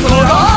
Oh.